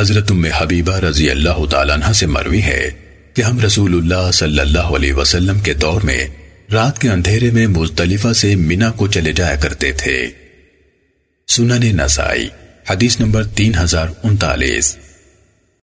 حضرت ام حبیبہ رضی اللہ تعالیٰ عنہ سے مروی ہے کہ ہم رسول اللہ صلی اللہ علیہ وسلم کے دور میں رات کے اندھیرے میں مزدلفہ سے مینا کو چلے جایا کرتے تھے۔ سنن نسائی، حدیث نمبر تین ہزار انتالیس۔